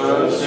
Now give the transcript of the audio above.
serves